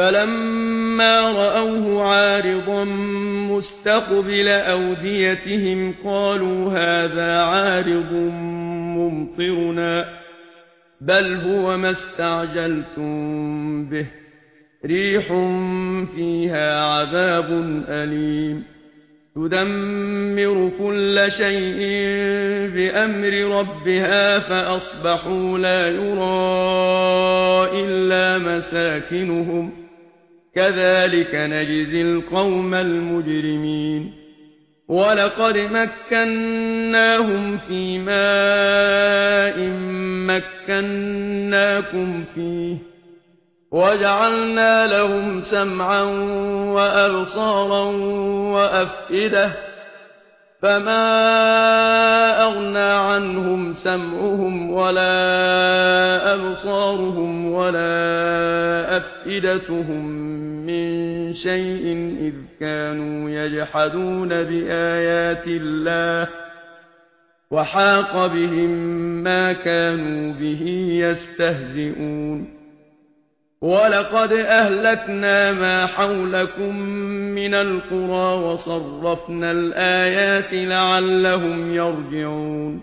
فَلَمَّا رَأَوْهُ عَارِضًا مُسْتَقْبِلَ أَوْدِيَتِهِمْ قَالُوا هَذَا عَارِضٌ مُمْطِرُنَا بَلْ هُوَ مَا اسْتَعْجَلْتُمْ بِهِ رِيحٌ فِيهَا عَذَابٌ أَلِيمٌ. تُدَمِّرُ كُلَّ شَيْءٍ بِأَمْرِ رَبِّهَا فَأَصْبَحُوا لَا يُرَى إِلَّا مَسَاكِنُهُمْ. كذلك نجزي القوم المجرمين. ولقد مكناهم في ماء مكناكم فيه. وجعلنا لهم سمعا وأبصارا وأفئدة. فما أغنى عنهم سمعهم ولا أبصارهم ولا أفئدتهم شيء إذ كانوا يجحدون بآيات الله وحاق بهم ما كانوا به يستهزئون وَلَقَدْ أَهْلَكْنَا مَا حَوْلَكُمْ مِنَ الْقُرَى وَصَرَّفْنَا الْآيَاتِ لَعَلَّهُمْ يَرْجِعُونَ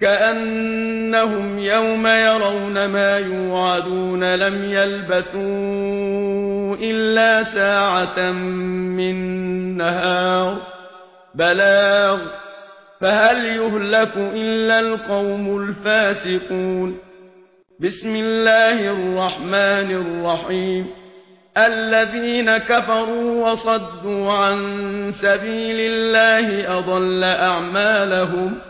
كأنهم يوم يرون ما يوعدون لم يلبثوا إلا ساعة من نهار بلاغ فهل يهلك إلا القوم الفاسقون؟ بسم الله الرحمن الرحيم. الذين كفروا وصدوا عن سبيل الله أضل أعمالهم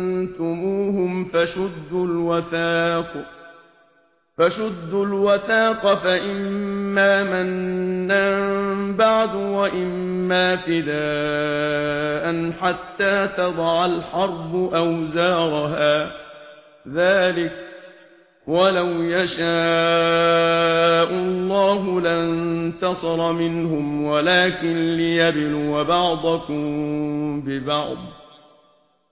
فشدوا الوثاق فشدوا الوثاق فإما منا بعد وإما فداء حتى تضع الحرب أوزارها. ذلك ولو يشاء الله لانتصر منهم ولكن ليبلوا بعضكم ببعض.